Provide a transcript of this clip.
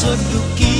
seduki